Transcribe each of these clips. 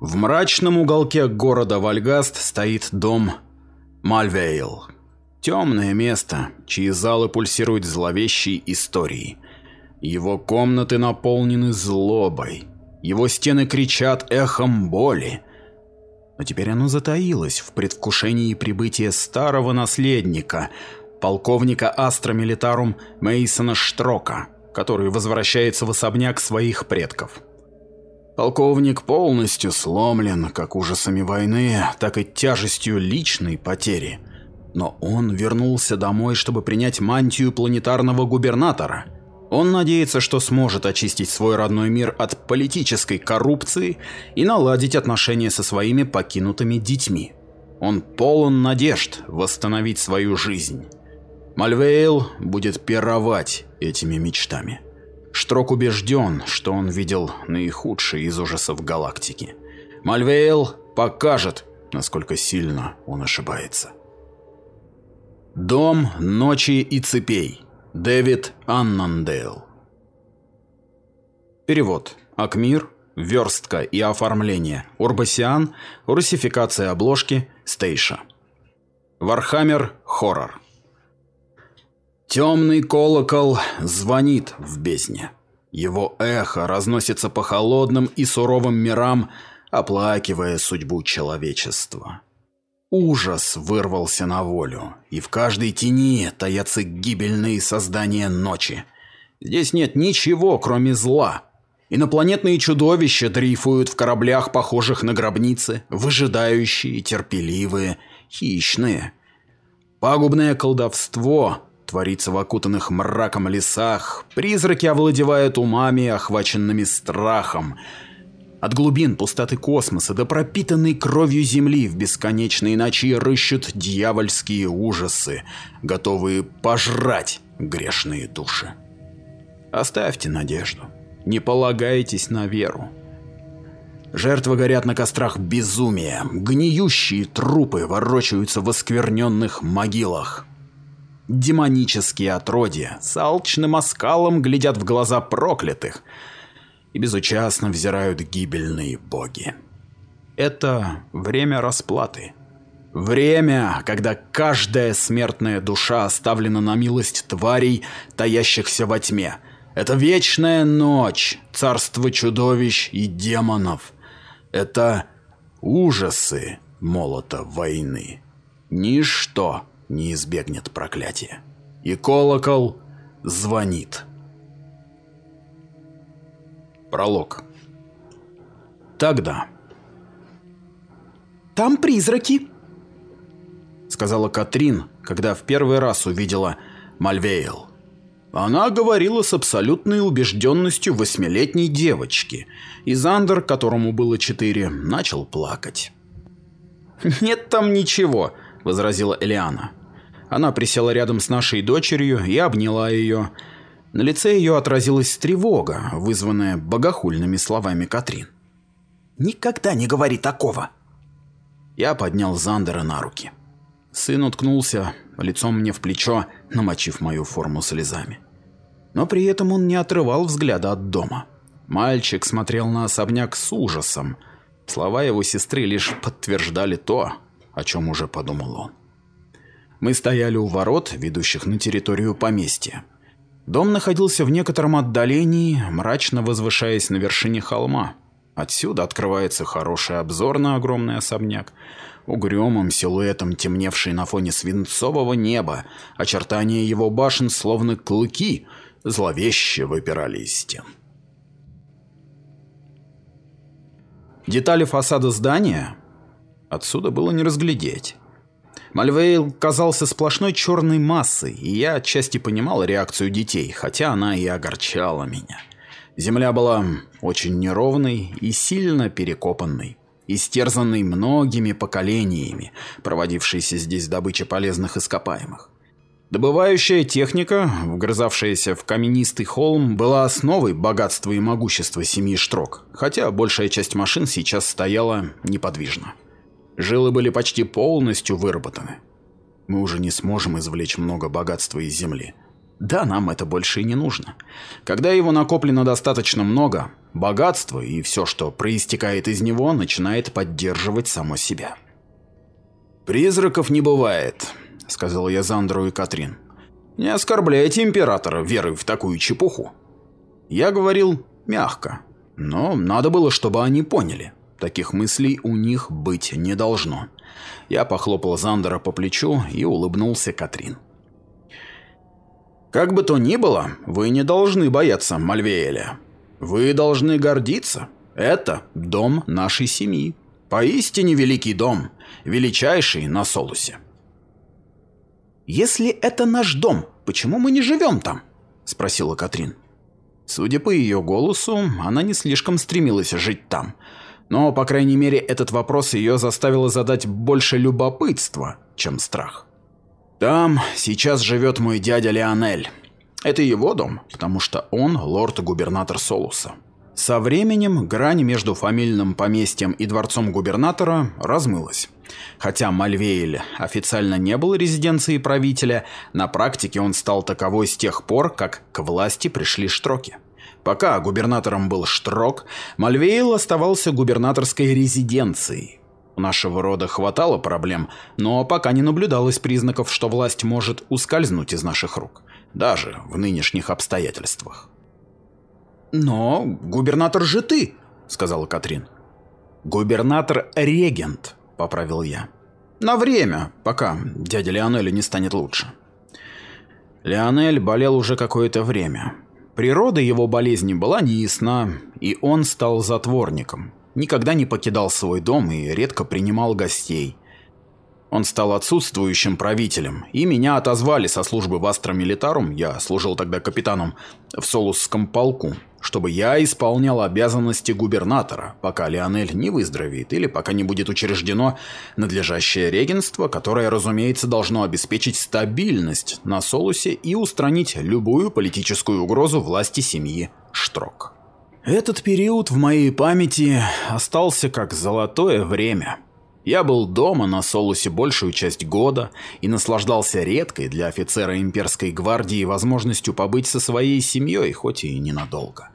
В мрачном уголке города Вальгаст стоит дом Мальвейл. Темное место, чьи залы пульсируют зловещей историей. Его комнаты наполнены злобой. Его стены кричат эхом боли. Но теперь оно затаилось в предвкушении прибытия старого наследника, полковника Астра Милитарум Мейсона Штрока, который возвращается в особняк своих предков. Полковник полностью сломлен как ужасами войны, так и тяжестью личной потери. Но он вернулся домой, чтобы принять мантию планетарного губернатора. Он надеется, что сможет очистить свой родной мир от политической коррупции и наладить отношения со своими покинутыми детьми. Он полон надежд восстановить свою жизнь. Мальвейл будет пировать этими мечтами. Штрок убежден, что он видел наихудшие из ужасов галактики. Мальвейл покажет, насколько сильно он ошибается. Дом ночи и цепей. Дэвид Аннандейл. Перевод. Акмир. Верстка и оформление. Урбасиан. Русификация обложки. Стейша. Warhammer. Horror. Темный колокол звонит в бездне. Его эхо разносится по холодным и суровым мирам, оплакивая судьбу человечества. Ужас вырвался на волю, и в каждой тени таятся гибельные создания ночи. Здесь нет ничего, кроме зла. Инопланетные чудовища дрейфуют в кораблях, похожих на гробницы, выжидающие, терпеливые, хищные. Пагубное колдовство творится в окутанных мраком лесах, призраки овладевают умами, охваченными страхом. От глубин пустоты космоса до пропитанной кровью Земли в бесконечные ночи рыщут дьявольские ужасы, готовые пожрать грешные души. Оставьте надежду, не полагайтесь на веру. Жертвы горят на кострах безумия, гниющие трупы ворочаются в оскверненных могилах. Демонические отродья с алчным оскалом глядят в глаза проклятых и безучастно взирают гибельные боги. Это время расплаты. Время, когда каждая смертная душа оставлена на милость тварей, таящихся во тьме. Это вечная ночь, царство чудовищ и демонов. Это ужасы молота войны. Ничто не избегнет проклятия. И колокол звонит. Пролог. Тогда. «Там призраки», — сказала Катрин, когда в первый раз увидела Мальвейл. Она говорила с абсолютной убежденностью восьмилетней девочки, и Зандер, которому было четыре, начал плакать. «Нет там ничего», — возразила Элиана. Она присела рядом с нашей дочерью и обняла ее. На лице ее отразилась тревога, вызванная богохульными словами Катрин. «Никогда не говори такого!» Я поднял Зандера на руки. Сын уткнулся лицом мне в плечо, намочив мою форму слезами. Но при этом он не отрывал взгляда от дома. Мальчик смотрел на особняк с ужасом. Слова его сестры лишь подтверждали то, о чем уже подумал он. Мы стояли у ворот, ведущих на территорию поместья. Дом находился в некотором отдалении, мрачно возвышаясь на вершине холма. Отсюда открывается хороший обзор на огромный особняк, угрюмым силуэтом темневший на фоне свинцового неба, очертания его башен словно клыки зловеще выпирали из стен. Детали фасада здания отсюда было не разглядеть. Мальвейл казался сплошной черной массой, и я отчасти понимал реакцию детей, хотя она и огорчала меня. Земля была очень неровной и сильно перекопанной, истерзанной многими поколениями, проводившейся здесь добыча полезных ископаемых. Добывающая техника, вгрызавшаяся в каменистый холм, была основой богатства и могущества семьи Штрок, хотя большая часть машин сейчас стояла неподвижно. Жилы были почти полностью выработаны. Мы уже не сможем извлечь много богатства из земли. Да, нам это больше и не нужно. Когда его накоплено достаточно много, богатство и все, что проистекает из него, начинает поддерживать само себя. «Призраков не бывает», — сказал я Зандру и Катрин. «Не оскорбляйте императора верой в такую чепуху». Я говорил мягко, но надо было, чтобы они поняли. Таких мыслей у них быть не должно. Я похлопал Зандера по плечу и улыбнулся Катрин. Как бы то ни было, вы не должны бояться Мальвеэля. Вы должны гордиться. Это дом нашей семьи. Поистине великий дом, величайший на Солусе. «Если это наш дом, почему мы не живем там?» – спросила Катрин. Судя по ее голосу, она не слишком стремилась жить там. Но, по крайней мере, этот вопрос ее заставило задать больше любопытства, чем страх. Там сейчас живет мой дядя Леонель. Это его дом, потому что он лорд-губернатор Солуса. Со временем грань между фамильным поместьем и дворцом губернатора размылась. Хотя Мальвейль официально не был резиденцией правителя, на практике он стал таковой с тех пор, как к власти пришли Штроки. Пока губернатором был Штрок, Мальвейл оставался губернаторской резиденцией, у нашего рода хватало проблем, но пока не наблюдалось признаков, что власть может ускользнуть из наших рук, даже в нынешних обстоятельствах. «Но губернатор же ты», — сказала Катрин. «Губернатор-регент», — поправил я. «На время, пока дядя Леонель не станет лучше». Леонель болел уже какое-то время. Природа его болезни была неясна, и он стал затворником, никогда не покидал свой дом и редко принимал гостей. Он стал отсутствующим правителем, и меня отозвали со службы в Астра Милитарум, я служил тогда капитаном в Солусском полку, чтобы я исполнял обязанности губернатора, пока Леонель не выздоровеет или пока не будет учреждено надлежащее регентство, которое, разумеется, должно обеспечить стабильность на Солусе и устранить любую политическую угрозу власти семьи Штрок. Этот период в моей памяти остался как золотое время. Я был дома на Солусе большую часть года и наслаждался редкой для офицера имперской гвардии возможностью побыть со своей семьей, хоть и ненадолго.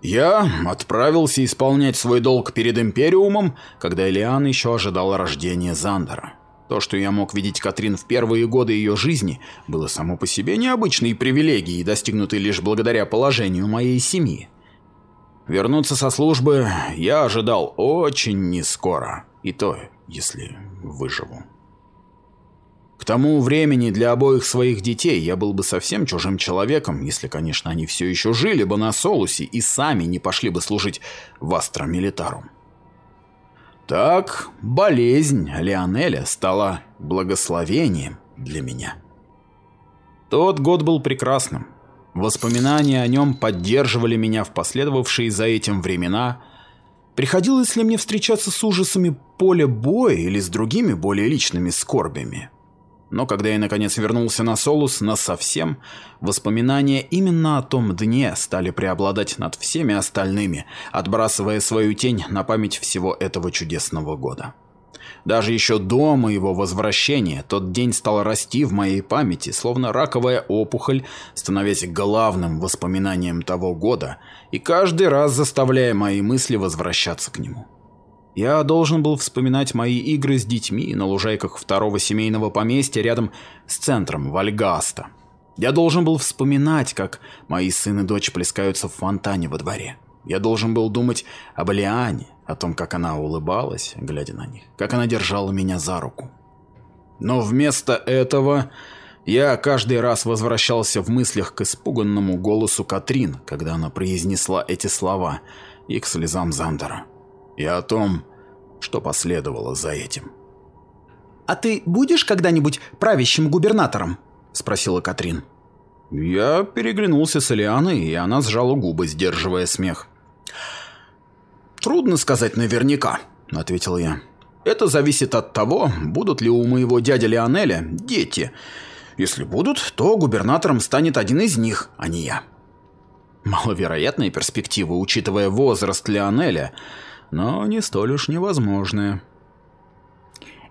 Я отправился исполнять свой долг перед Империумом, когда Элиан еще ожидал рождения Зандера. То, что я мог видеть Катрин в первые годы ее жизни, было само по себе необычной привилегией, достигнутой лишь благодаря положению моей семьи. Вернуться со службы я ожидал очень нескоро, и то, если выживу. К тому времени для обоих своих детей я был бы совсем чужим человеком, если, конечно, они все еще жили бы на Солусе и сами не пошли бы служить в Астра Милитарум. Так, болезнь Леонеля стала благословением для меня. Тот год был прекрасным. Воспоминания о нем поддерживали меня в последовавшие за этим времена. Приходилось ли мне встречаться с ужасами поля боя или с другими более личными скорбями? Но когда я наконец вернулся на Солус насовсем, воспоминания именно о том дне стали преобладать над всеми остальными, отбрасывая свою тень на память всего этого чудесного года. Даже еще до моего возвращения тот день стал расти в моей памяти, словно раковая опухоль, становясь главным воспоминанием того года и каждый раз заставляя мои мысли возвращаться к нему. Я должен был вспоминать мои игры с детьми на лужайках второго семейного поместья рядом с центром Вальгаста. Я должен был вспоминать, как мои сын и дочь плескаются в фонтане во дворе. Я должен был думать об Алиане, о том, как она улыбалась, глядя на них, как она держала меня за руку. Но вместо этого я каждый раз возвращался в мыслях к испуганному голосу Катрин, когда она произнесла эти слова, и к слезам Зандера. И о том, что последовало за этим. «А ты будешь когда-нибудь правящим губернатором?» – спросила Катрин. Я переглянулся с Элианой, и она сжала губы, сдерживая смех. «Трудно сказать наверняка», — ответил я. «Это зависит от того, будут ли у моего дяди Леонеля дети. Если будут, то губернатором станет один из них, а не я». Маловероятная перспектива, учитывая возраст Леонеля, но не столь уж невозможная.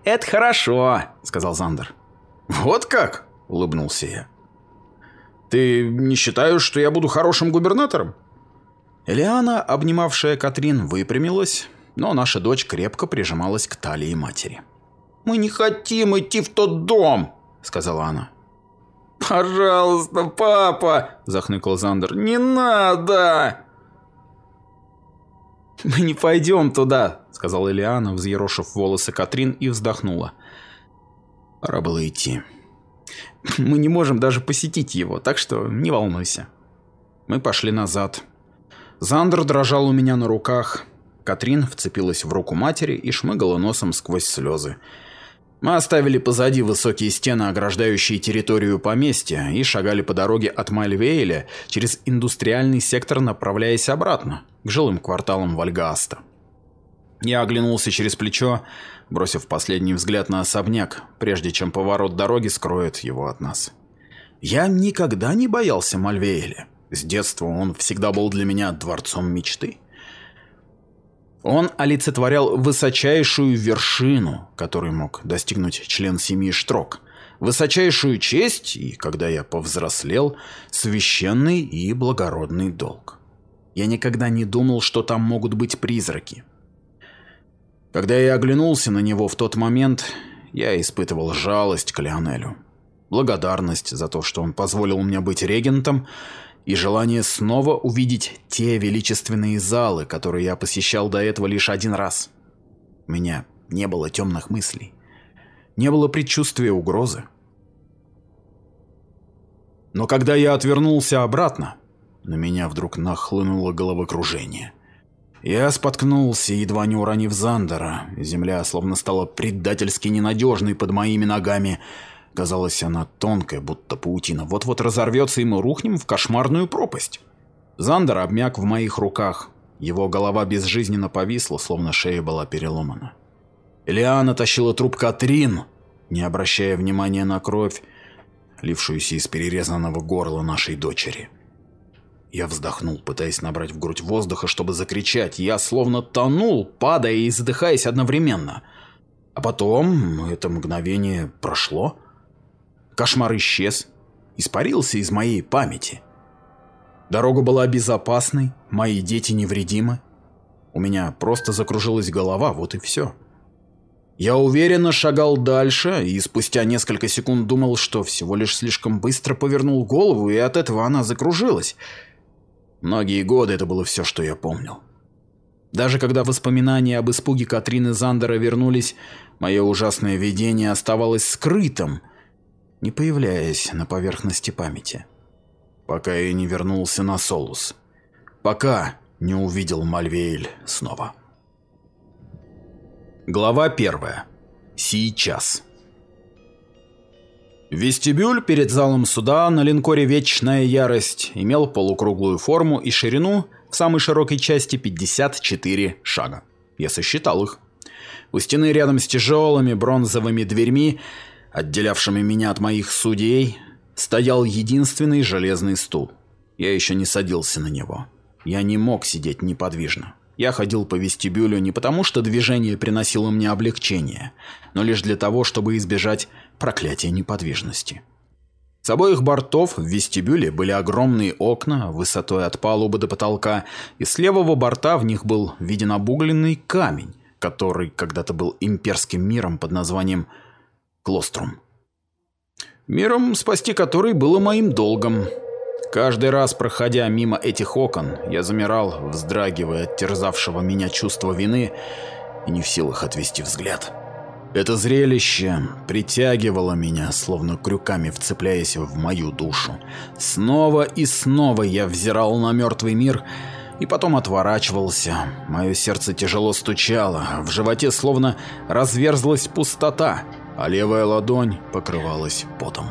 «Это хорошо», — сказал Зандер. «Вот как?» — улыбнулся я. Ты не считаешь, что я буду хорошим губернатором? Элиана, обнимавшая Катрин, выпрямилась, но наша дочь крепко прижималась к талии матери. «Мы не хотим идти в тот дом!» — сказала она. «Пожалуйста, папа!» – захныкал Зандер. «Не надо!» «Мы не пойдем туда», – сказала Элиана, взъерошив волосы Катрин и вздохнула. Пора было идти. «Мы не можем даже посетить его, так что не волнуйся». Мы пошли назад. Зандер дрожал у меня на руках. Катрин вцепилась в руку матери и шмыгала носом сквозь слезы. Мы оставили позади высокие стены, ограждающие территорию поместья, и шагали по дороге от Мальвейля через индустриальный сектор, направляясь обратно, к жилым кварталам Вальгаста. Я оглянулся через плечо, бросив последний взгляд на особняк, прежде чем поворот дороги скроет его от нас. Я никогда не боялся Мальвейля. С детства он всегда был для меня дворцом мечты. Он олицетворял высочайшую вершину, которой мог достигнуть член семьи Штрок. Высочайшую честь и, когда я повзрослел, священный и благородный долг. Я никогда не думал, что там могут быть призраки. Когда я оглянулся на него в тот момент, я испытывал жалость к Леонелю. Благодарность за то, что он позволил мне быть регентом, и желание снова увидеть те величественные залы, которые я посещал до этого лишь один раз. У меня не было темных мыслей, не было предчувствия угрозы. Но когда я отвернулся обратно, на меня вдруг нахлынуло головокружение. Я споткнулся, едва не уронив Зандера. Земля словно стала предательски ненадежной под моими ногами, Казалось, она тонкая, будто паутина. Вот-вот разорвется, и мы рухнем в кошмарную пропасть. Зандер обмяк в моих руках. Его голова безжизненно повисла, словно шея была переломана. Элиана тащила труп Катрин, не обращая внимания на кровь, лившуюся из перерезанного горла нашей дочери. Я вздохнул, пытаясь набрать в грудь воздуха, чтобы закричать. Я словно тонул, падая и задыхаясь одновременно. А потом это мгновение прошло. Кошмар исчез, испарился из моей памяти. Дорога была безопасной, мои дети невредимы. У меня просто закружилась голова, вот и все. Я уверенно шагал дальше и спустя несколько секунд думал, что всего лишь слишком быстро повернул голову, и от этого она закружилась. Многие годы это было все, что я помнил. Даже когда воспоминания об испуге Катрины Зандера вернулись, мое ужасное видение оставалось скрытым – не появляясь на поверхности памяти. Пока я не вернулся на Солус. Пока не увидел Мальвейль снова. Глава первая. Сейчас. Вестибюль перед залом суда на линкоре «Вечная ярость» имел полукруглую форму и ширину в самой широкой части 54 шага. Я сосчитал их. У стены рядом с тяжелыми бронзовыми дверьми отделявшими меня от моих судей, стоял единственный железный стул. Я еще не садился на него. Я не мог сидеть неподвижно. Я ходил по вестибюлю не потому, что движение приносило мне облегчение, но лишь для того, чтобы избежать проклятия неподвижности. С обоих бортов в вестибюле были огромные окна высотой от палубы до потолка, и с левого борта в них был виден обугленный камень, который когда-то был имперским миром под названием Клострум. Миром, спасти который было моим долгом. Каждый раз, проходя мимо этих окон, я замирал, вздрагивая от терзавшего меня чувства вины и не в силах отвести взгляд. Это зрелище притягивало меня, словно крюками вцепляясь в мою душу. Снова и снова я взирал на мертвый мир и потом отворачивался. Мое сердце тяжело стучало, в животе словно разверзлась пустота а левая ладонь покрывалась потом.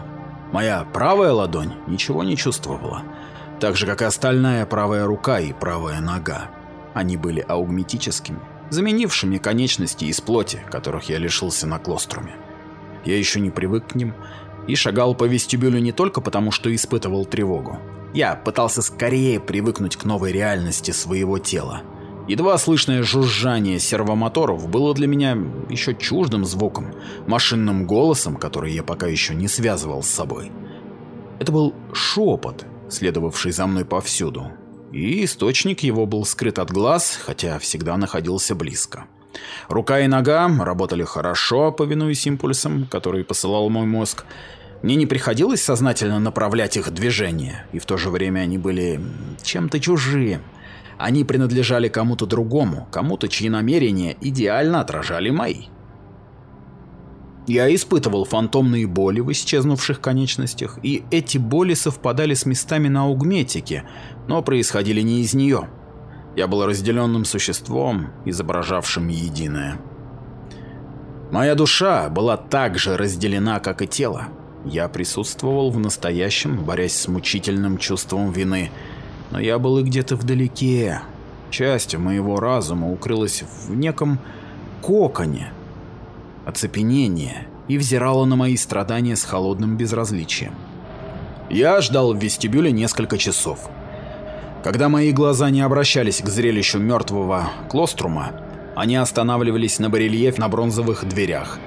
Моя правая ладонь ничего не чувствовала, так же как и остальная правая рука и правая нога. Они были аугметическими, заменившими конечности из плоти, которых я лишился на клоструме. Я еще не привык к ним и шагал по вестибюлю не только потому, что испытывал тревогу. Я пытался скорее привыкнуть к новой реальности своего тела, Едва слышное жужжание сервомоторов было для меня еще чуждым звуком, машинным голосом, который я пока еще не связывал с собой. Это был шепот, следовавший за мной повсюду. И источник его был скрыт от глаз, хотя всегда находился близко. Рука и нога работали хорошо, повинуясь импульсам, которые посылал мой мозг. Мне не приходилось сознательно направлять их движение, и в то же время они были чем-то чужим. Они принадлежали кому-то другому, кому-то, чьи намерения идеально отражали мои. Я испытывал фантомные боли в исчезнувших конечностях, и эти боли совпадали с местами на аугметике, но происходили не из нее. Я был разделенным существом, изображавшим единое. Моя душа была так же разделена, как и тело. Я присутствовал в настоящем, борясь с мучительным чувством вины, но я был и где-то вдалеке. Часть моего разума укрылась в неком коконе, оцепенения и взирала на мои страдания с холодным безразличием. Я ждал в вестибюле несколько часов. Когда мои глаза не обращались к зрелищу мертвого клострума, они останавливались на барельефе на бронзовых дверях.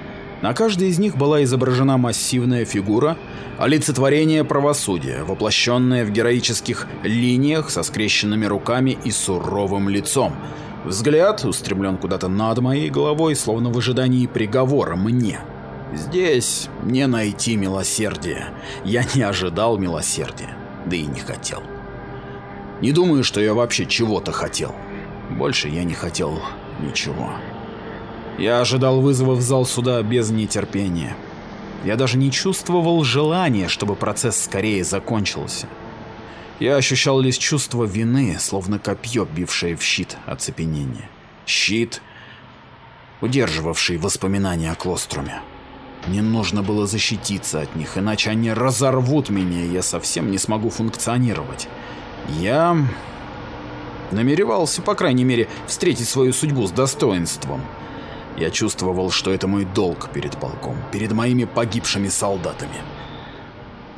На каждой из них была изображена массивная фигура, олицетворение правосудия, воплощенное в героических линиях со скрещенными руками и суровым лицом. Взгляд устремлен куда-то над моей головой, словно в ожидании приговора мне. Здесь не найти милосердия. Я не ожидал милосердия, да и не хотел. Не думаю, что я вообще чего-то хотел. Больше я не хотел ничего. Я ожидал вызова в зал суда без нетерпения. Я даже не чувствовал желания, чтобы процесс скорее закончился. Я ощущал лишь чувство вины, словно копье, бившее в щит оцепенения. Щит, удерживавший воспоминания о Клоструме. Мне нужно было защититься от них, иначе они разорвут меня, и я совсем не смогу функционировать. Я намеревался, по крайней мере, встретить свою судьбу с достоинством. Я чувствовал, что это мой долг перед полком, перед моими погибшими солдатами.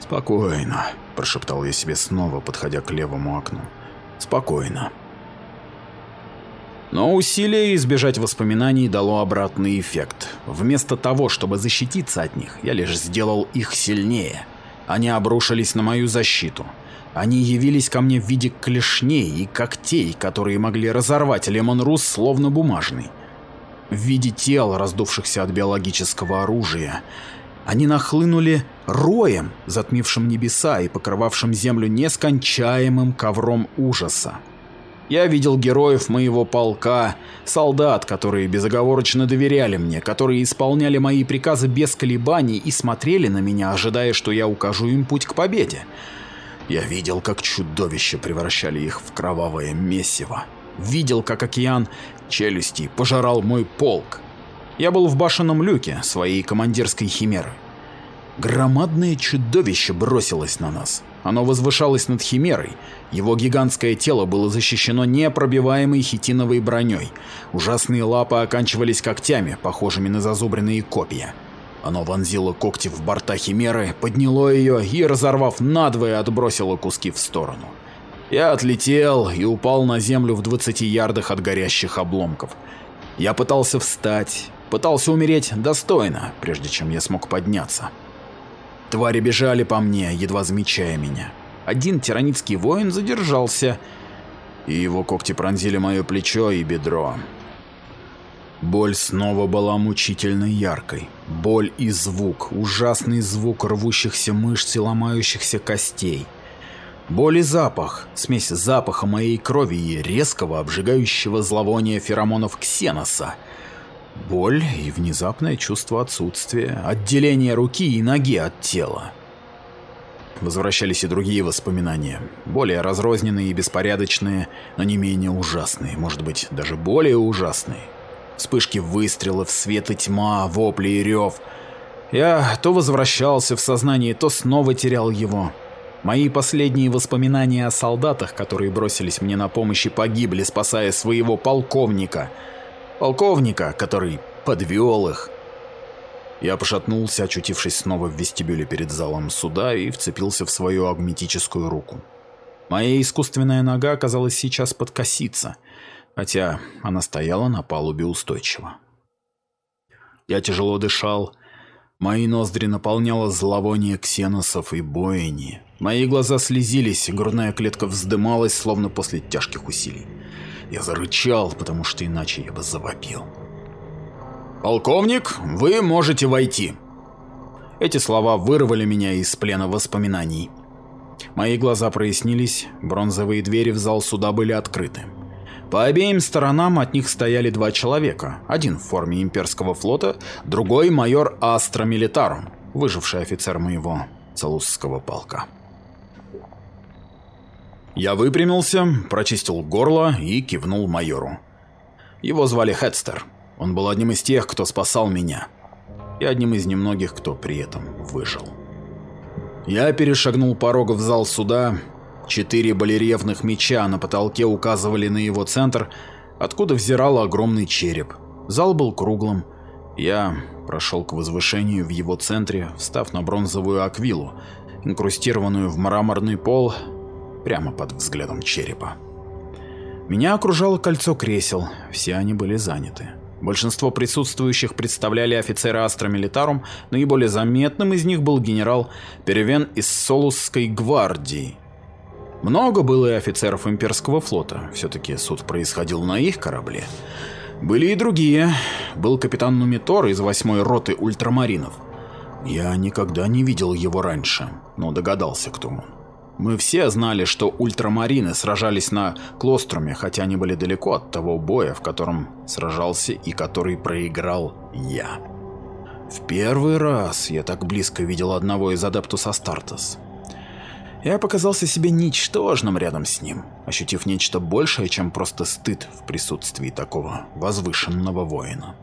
«Спокойно», – прошептал я себе снова, подходя к левому окну. «Спокойно». Но усилие избежать воспоминаний дало обратный эффект. Вместо того, чтобы защититься от них, я лишь сделал их сильнее. Они обрушились на мою защиту. Они явились ко мне в виде клешней и когтей, которые могли разорвать Лемон Рус словно бумажный. В виде тел, раздувшихся от биологического оружия. Они нахлынули роем, затмившим небеса и покрывавшим землю нескончаемым ковром ужаса. Я видел героев моего полка, солдат, которые безоговорочно доверяли мне, которые исполняли мои приказы без колебаний и смотрели на меня, ожидая, что я укажу им путь к победе. Я видел, как чудовища превращали их в кровавое месиво. Видел, как океан челюстей пожирал мой полк. Я был в башенном люке своей командирской химеры. Громадное чудовище бросилось на нас. Оно возвышалось над химерой. Его гигантское тело было защищено непробиваемой хитиновой броней. Ужасные лапы оканчивались когтями, похожими на зазубренные копья. Оно вонзило когти в борта Химеры, подняло ее и, разорвав надвое, отбросило куски в сторону. Я отлетел и упал на землю в 20 ярдах от горящих обломков. Я пытался встать, пытался умереть достойно, прежде чем я смог подняться. Твари бежали по мне, едва замечая меня. Один тиранитский воин задержался, и его когти пронзили мое плечо и бедро. Боль снова была мучительно яркой. Боль и звук, ужасный звук рвущихся мышц и ломающихся костей. Боль и запах, смесь запаха моей крови и резкого обжигающего зловония феромонов ксеноса. Боль и внезапное чувство отсутствия, отделение руки и ноги от тела. Возвращались и другие воспоминания, более разрозненные и беспорядочные, но не менее ужасные, может быть, даже более ужасные. Вспышки выстрелов, свет и тьма, вопли и рев. Я то возвращался в сознание, то снова терял его. Мои последние воспоминания о солдатах, которые бросились мне на помощь и погибли, спасая своего полковника. Полковника, который подвел их. Я пошатнулся, очутившись снова в вестибюле перед залом суда и вцепился в свою агметическую руку. Моя искусственная нога казалась сейчас подкоситься — хотя она стояла на палубе устойчиво. Я тяжело дышал, Мои ноздри наполняло зловоние ксеносов и боини. Мои глаза слезились, грудная клетка вздымалась, словно после тяжких усилий. Я зарычал, потому что иначе я бы завопил. «Полковник, вы можете войти!» Эти слова вырвали меня из плена воспоминаний. Мои глаза прояснились, бронзовые двери в зал суда были открыты. По обеим сторонам от них стояли два человека. Один в форме имперского флота, другой майор Астра Милитарум, выживший офицер моего Целусского полка. Я выпрямился, прочистил горло и кивнул майору. Его звали Хедстер. Он был одним из тех, кто спасал меня. И одним из немногих, кто при этом выжил. Я перешагнул порог в зал суда. Четыре балерьефных меча на потолке указывали на его центр, откуда взирал огромный череп. Зал был круглым. Я прошел к возвышению в его центре, встав на бронзовую аквилу, инкрустированную в мраморный пол, прямо под взглядом черепа. Меня окружало кольцо кресел, все они были заняты. Большинство присутствующих представляли офицеры Астра Милитарум, наиболее заметным из них был генерал Перевен из Солусской гвардии. Много было и офицеров имперского флота, все-таки суд происходил на их корабле. Были и другие. Был капитан Нумитор из восьмой роты ультрамаринов. Я никогда не видел его раньше, но догадался, кто он. Мы все знали, что ультрамарины сражались на Клоструме, хотя они были далеко от того боя, в котором сражался и который проиграл я. В первый раз я так близко видел одного из Адептус Астартес. Я показался себе ничтожным рядом с ним, ощутив нечто большее, чем просто стыд в присутствии такого возвышенного воина.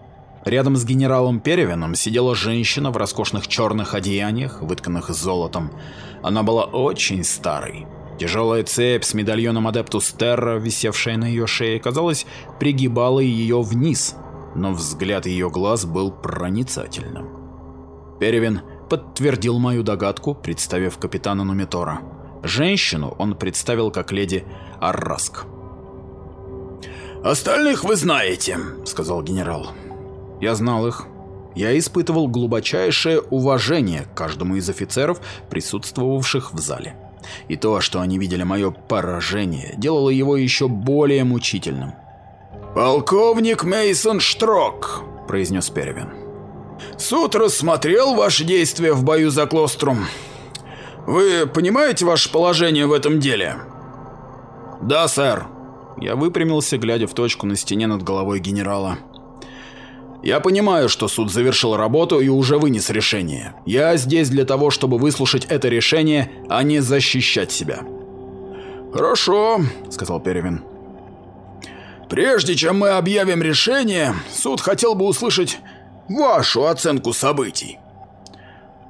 Рядом с генералом Перевином сидела женщина в роскошных черных одеяниях, вытканных золотом. Она была очень старой. Тяжелая цепь с медальоном Адептус Терра, висевшая на ее шее, казалось, пригибала ее вниз, но взгляд ее глаз был проницательным. Перевин подтвердил мою догадку, представив капитана Нумитора. Женщину он представил как леди Арраск. «Остальных вы знаете», — сказал генерал. Я знал их. Я испытывал глубочайшее уважение к каждому из офицеров, присутствовавших в зале. И то, что они видели мое поражение, делало его еще более мучительным. «Полковник Мейсон Штрок», — произнес Первин. «Суд рассмотрел ваши действия в бою за Клострум. Вы понимаете ваше положение в этом деле?» «Да, сэр». Я выпрямился, глядя в точку на стене над головой генерала. Я понимаю, что суд завершил работу и уже вынес решение. Я здесь для того, чтобы выслушать это решение, а не защищать себя. Хорошо, сказал Перевин. Прежде чем мы объявим решение, суд хотел бы услышать вашу оценку событий.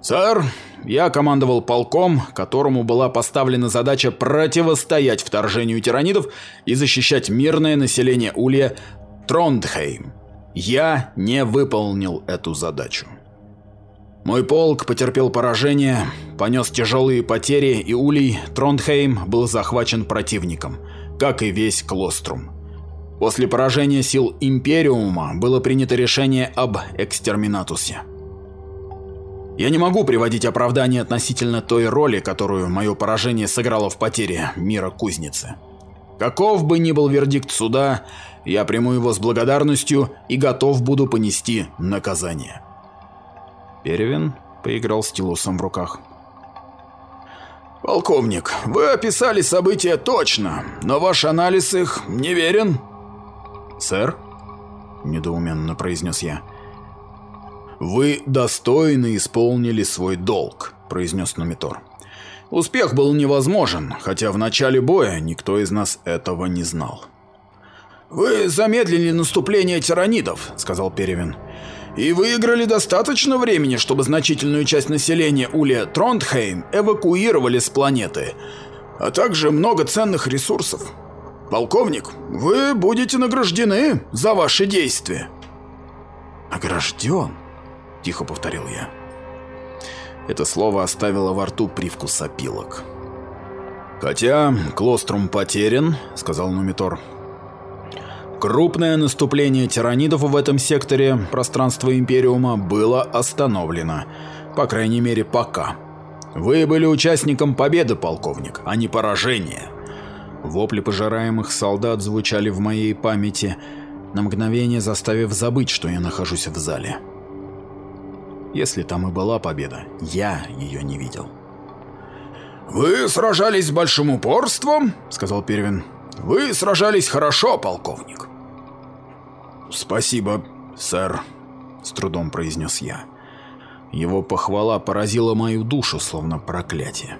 Сэр, я командовал полком, которому была поставлена задача противостоять вторжению тиранидов и защищать мирное население Улья Трондхейм. Я не выполнил эту задачу. Мой полк потерпел поражение, понес тяжелые потери, и Улей Трондхейм был захвачен противником, как и весь Клострум. После поражения сил Империума было принято решение об экстерминатусе. Я не могу приводить оправдания относительно той роли, которую мое поражение сыграло в потере мира кузницы. Каков бы ни был вердикт суда, я приму его с благодарностью и готов буду понести наказание. Перевин поиграл стилусом в руках. «Полковник, вы описали события точно, но ваш анализ их неверен». «Сэр?» – недоуменно произнес я. «Вы достойно исполнили свой долг», – произнес Номитор. «Успех был невозможен, хотя в начале боя никто из нас этого не знал». «Вы замедлили наступление тиранидов», — сказал Перевин. «И выиграли достаточно времени, чтобы значительную часть населения Улья Трондхейм эвакуировали с планеты, а также много ценных ресурсов. Полковник, вы будете награждены за ваши действия». «Награжден?» — тихо повторил я. Это слово оставило во рту привкус опилок. «Хотя Клострум потерян», — сказал Нумитор, крупное наступление тиранидов в этом секторе пространства Империума было остановлено. По крайней мере, пока. Вы были участником победы, полковник, а не поражения. Вопли пожираемых солдат звучали в моей памяти, на мгновение заставив забыть, что я нахожусь в зале. Если там и была победа, я ее не видел. «Вы сражались с большим упорством», — сказал Первин. «Вы сражались хорошо, полковник». «Спасибо, сэр», — с трудом произнес я. Его похвала поразила мою душу, словно проклятие.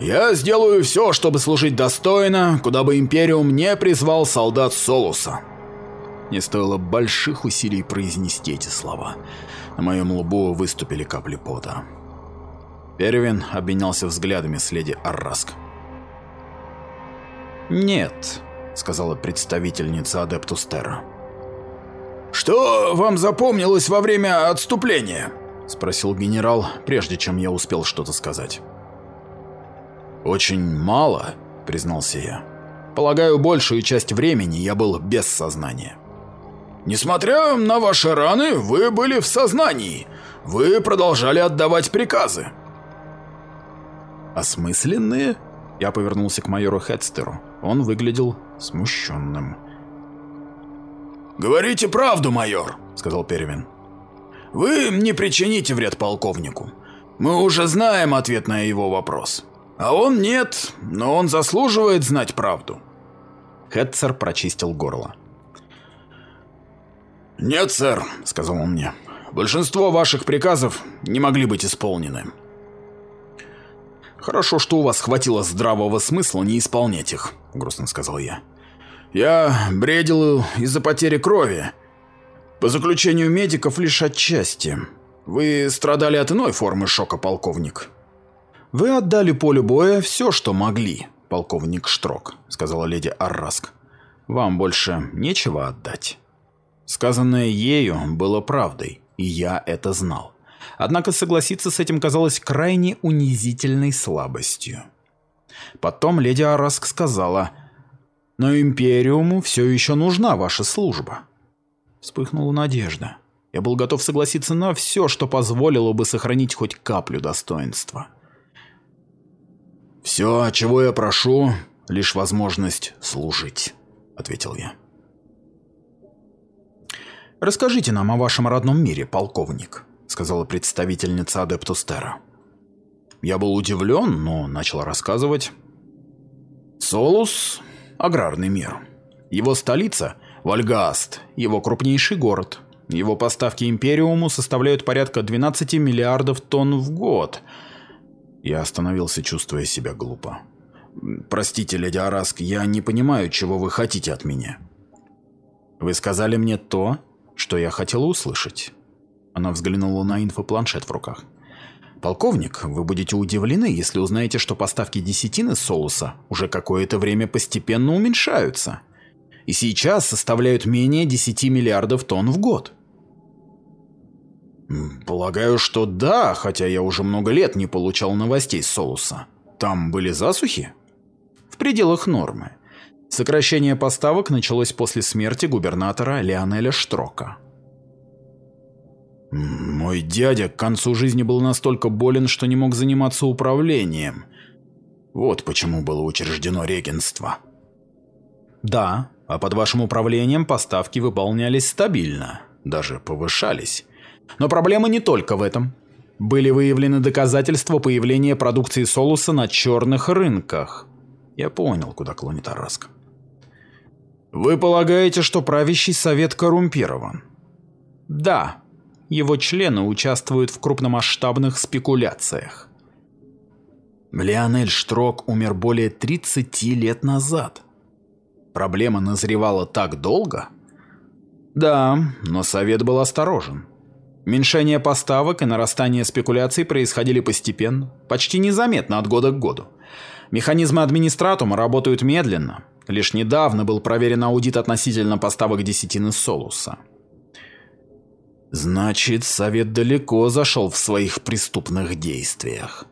«Я сделаю все, чтобы служить достойно, куда бы Империум не призвал солдат Солуса». Не стоило больших усилий произнести эти слова. На моем лбу выступили капли пота. Первин обменялся взглядами с леди Арраск. «Нет», — сказала представительница Адептустера. «Что вам запомнилось во время отступления?» — спросил генерал, прежде чем я успел что-то сказать. «Очень мало», — признался я. «Полагаю, большую часть времени я был без сознания». «Несмотря на ваши раны, вы были в сознании. Вы продолжали отдавать приказы». «Осмысленные?» Я повернулся к майору Хедстеру. Он выглядел смущенным. «Говорите правду, майор», — сказал Первин. «Вы не причините вред полковнику. Мы уже знаем ответ на его вопрос. А он нет, но он заслуживает знать правду». Хедсер прочистил горло. «Нет, сэр», — сказал он мне. «Большинство ваших приказов не могли быть исполнены». «Хорошо, что у вас хватило здравого смысла не исполнять их», — грустно сказал я. Я бредил из-за потери крови. По заключению медиков лишь отчасти. Вы страдали от иной формы шока, полковник. Вы отдали полю боя все, что могли, полковник Штрок, сказала леди Арраск. Вам больше нечего отдать. Сказанное ею было правдой, и я это знал. Однако согласиться с этим казалось крайне унизительной слабостью. Потом леди Арраск сказала – но Империуму все еще нужна ваша служба. Вспыхнула надежда. Я был готов согласиться на все, что позволило бы сохранить хоть каплю достоинства. «Все, чего я прошу, лишь возможность служить», — ответил я. «Расскажите нам о вашем родном мире, полковник», — сказала представительница Адептустера. Я был удивлен, но начал рассказывать. «Солус аграрный мир. Его столица – Вальгаст, его крупнейший город. Его поставки Империуму составляют порядка 12 миллиардов тонн в год. Я остановился, чувствуя себя глупо. «Простите, леди Араск, я не понимаю, чего вы хотите от меня». «Вы сказали мне то, что я хотела услышать». Она взглянула на инфопланшет в руках. Полковник, вы будете удивлены, если узнаете, что поставки десятины соуса уже какое-то время постепенно уменьшаются. И сейчас составляют менее 10 миллиардов тонн в год. Полагаю, что да, хотя я уже много лет не получал новостей с соуса. Там были засухи? В пределах нормы. Сокращение поставок началось после смерти губернатора Леонеля Штрока. Мой дядя к концу жизни был настолько болен, что не мог заниматься управлением. Вот почему было учреждено регенство. Да, а под вашим управлением поставки выполнялись стабильно, даже повышались. Но проблема не только в этом. Были выявлены доказательства появления продукции Солуса на черных рынках. Я понял, куда клонит Араск. Вы полагаете, что правящий совет коррумпирован? Да, его члены участвуют в крупномасштабных спекуляциях. Леонель Штрок умер более 30 лет назад. Проблема назревала так долго? Да, но совет был осторожен. Уменьшение поставок и нарастание спекуляций происходили постепенно, почти незаметно от года к году. Механизмы администратума работают медленно. Лишь недавно был проверен аудит относительно поставок десятины Солуса. Значит, совет далеко зашел в своих преступных действиях.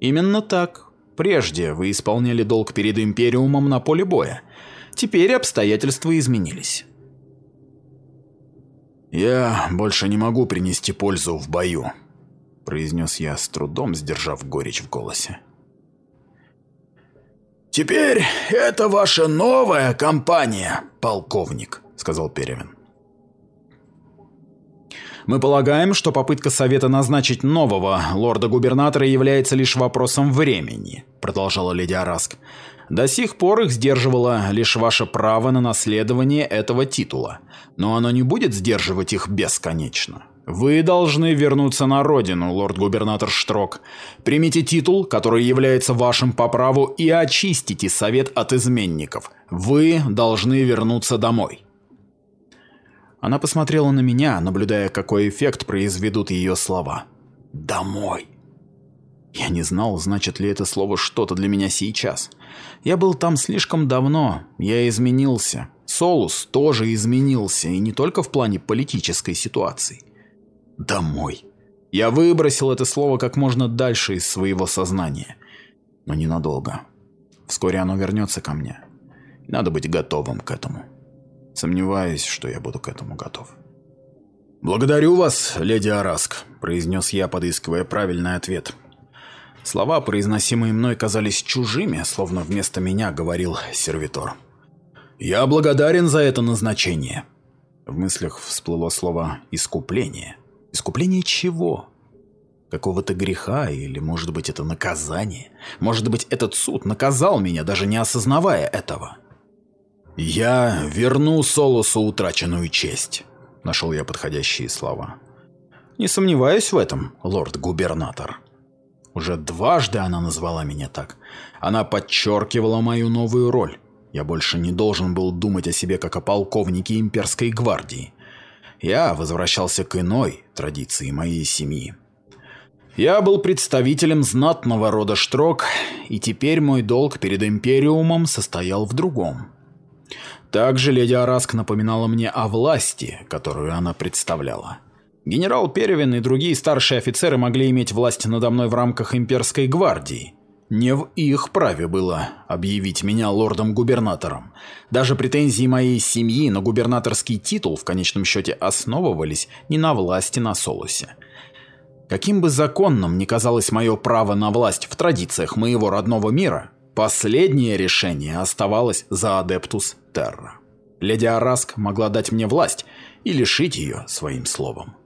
Именно так. Прежде вы исполняли долг перед Империумом на поле боя. Теперь обстоятельства изменились. «Я больше не могу принести пользу в бою», – произнес я с трудом, сдержав горечь в голосе. «Теперь это ваша новая компания, полковник», – сказал Перевин. Мы полагаем, что попытка Совета назначить нового лорда-губернатора является лишь вопросом времени, продолжала леди Араск. До сих пор их сдерживало лишь ваше право на наследование этого титула, но оно не будет сдерживать их бесконечно. Вы должны вернуться на родину, лорд-губернатор Штрок. Примите титул, который является вашим по праву, и очистите совет от изменников. Вы должны вернуться домой. Она посмотрела на меня, наблюдая, какой эффект произведут ее слова. «Домой». Я не знал, значит ли это слово что-то для меня сейчас. Я был там слишком давно, я изменился. Солус тоже изменился, и не только в плане политической ситуации. Домой. Я выбросил это слово как можно дальше из своего сознания. Но ненадолго. Вскоре оно вернется ко мне. Надо быть готовым к этому. Сомневаюсь, что я буду к этому готов. «Благодарю вас, леди Араск», – произнес я, подыскивая правильный ответ. Слова, произносимые мной, казались чужими, словно вместо меня говорил сервитор. «Я благодарен за это назначение». В мыслях всплыло слово «искупление». Искупление чего? Какого-то греха или, может быть, это наказание? Может быть, этот суд наказал меня, даже не осознавая этого? «Я верну Солосу утраченную честь», – нашел я подходящие слова. «Не сомневаюсь в этом, лорд-губернатор». Уже дважды она назвала меня так. Она подчеркивала мою новую роль. Я больше не должен был думать о себе как о полковнике имперской гвардии. Я возвращался к иной традиции моей семьи. Я был представителем знатного рода Штрок, и теперь мой долг перед Империумом состоял в другом. Также леди Араск напоминала мне о власти, которую она представляла. Генерал Перевин и другие старшие офицеры могли иметь власть надо мной в рамках имперской гвардии. Не в их праве было объявить меня лордом-губернатором. Даже претензии моей семьи на губернаторский титул в конечном счете основывались не на власти на Солусе. Каким бы законным ни казалось мое право на власть в традициях моего родного мира, Последнее решение оставалось за Адептус Терра. Леди Араск могла дать мне власть и лишить ее своим словом.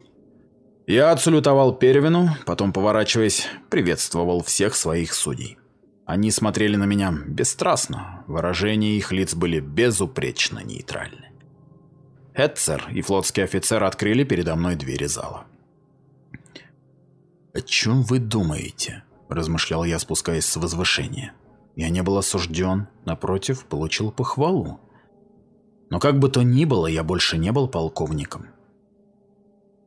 Я отсалютовал Первину, потом, поворачиваясь, приветствовал всех своих судей. Они смотрели на меня бесстрастно, выражения их лиц были безупречно нейтральны. Этцер и флотский офицер открыли передо мной двери зала. «О чем вы думаете?» – размышлял я, спускаясь с возвышения. Я не был осужден, напротив, получил похвалу. Но как бы то ни было, я больше не был полковником.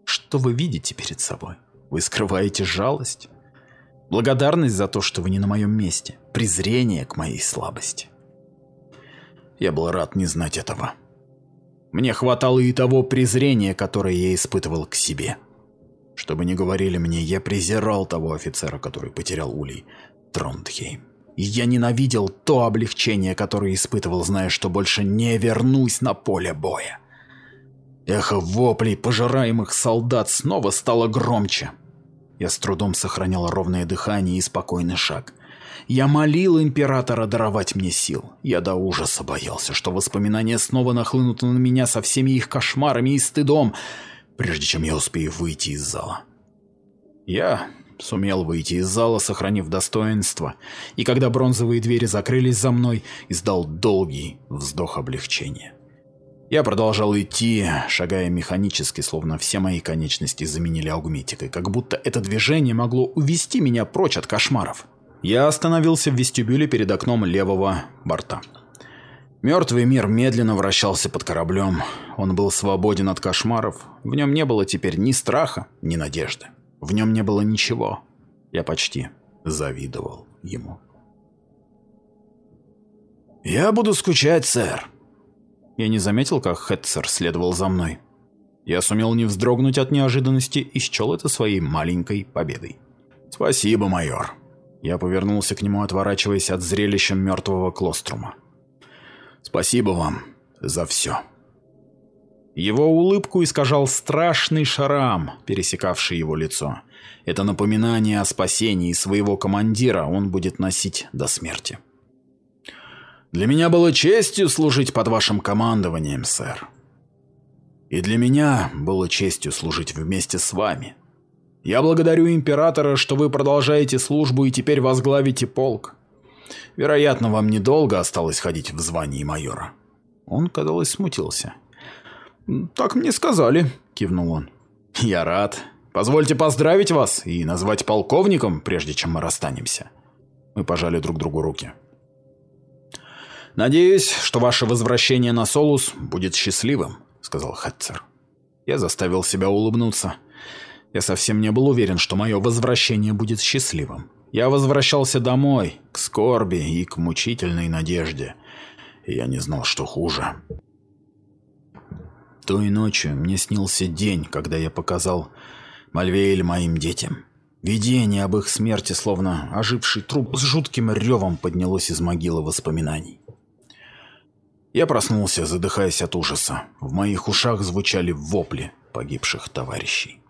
Что вы видите перед собой? Вы скрываете жалость? Благодарность за то, что вы не на моем месте? Презрение к моей слабости? Я был рад не знать этого. Мне хватало и того презрения, которое я испытывал к себе. Что бы ни говорили мне, я презирал того офицера, который потерял улей, Тронтхейм. И я ненавидел то облегчение, которое испытывал, зная, что больше не вернусь на поле боя. Эхо воплей пожираемых солдат снова стало громче. Я с трудом сохранял ровное дыхание и спокойный шаг. Я молил императора даровать мне сил. Я до ужаса боялся, что воспоминания снова нахлынут на меня со всеми их кошмарами и стыдом, прежде чем я успею выйти из зала. Я Сумел выйти из зала, сохранив достоинство, и когда бронзовые двери закрылись за мной, издал долгий вздох облегчения. Я продолжал идти, шагая механически, словно все мои конечности заменили аугметикой, как будто это движение могло увести меня прочь от кошмаров. Я остановился в вестибюле перед окном левого борта. Мертвый мир медленно вращался под кораблем. Он был свободен от кошмаров. В нем не было теперь ни страха, ни надежды. В нем не было ничего. Я почти завидовал ему. «Я буду скучать, сэр». Я не заметил, как Хэтцер следовал за мной. Я сумел не вздрогнуть от неожиданности и счел это своей маленькой победой. «Спасибо, майор». Я повернулся к нему, отворачиваясь от зрелища мертвого Клострума. Спасибо вам за все. Его улыбку искажал страшный шрам, пересекавший его лицо. Это напоминание о спасении своего командира он будет носить до смерти. Для меня было честью служить под вашим командованием, сэр. И для меня было честью служить вместе с вами. Я благодарю императора, что вы продолжаете службу и теперь возглавите полк. Вероятно, вам недолго осталось ходить в звании майора. Он, казалось, смутился. «Так мне сказали», — кивнул он. «Я рад. Позвольте поздравить вас и назвать полковником, прежде чем мы расстанемся». Мы пожали друг другу руки. «Надеюсь, что ваше возвращение на Солус будет счастливым», — сказал Хэтцер. Я заставил себя улыбнуться. Я совсем не был уверен, что мое возвращение будет счастливым. Я возвращался домой, к скорби и к мучительной надежде. Я не знал, что хуже. Той ночью мне снился день, когда я показал Мальвеэль моим детям. Видение об их смерти, словно оживший труп, с жутким ревом поднялось из могилы воспоминаний. Я проснулся, задыхаясь от ужаса. В моих ушах звучали вопли погибших товарищей.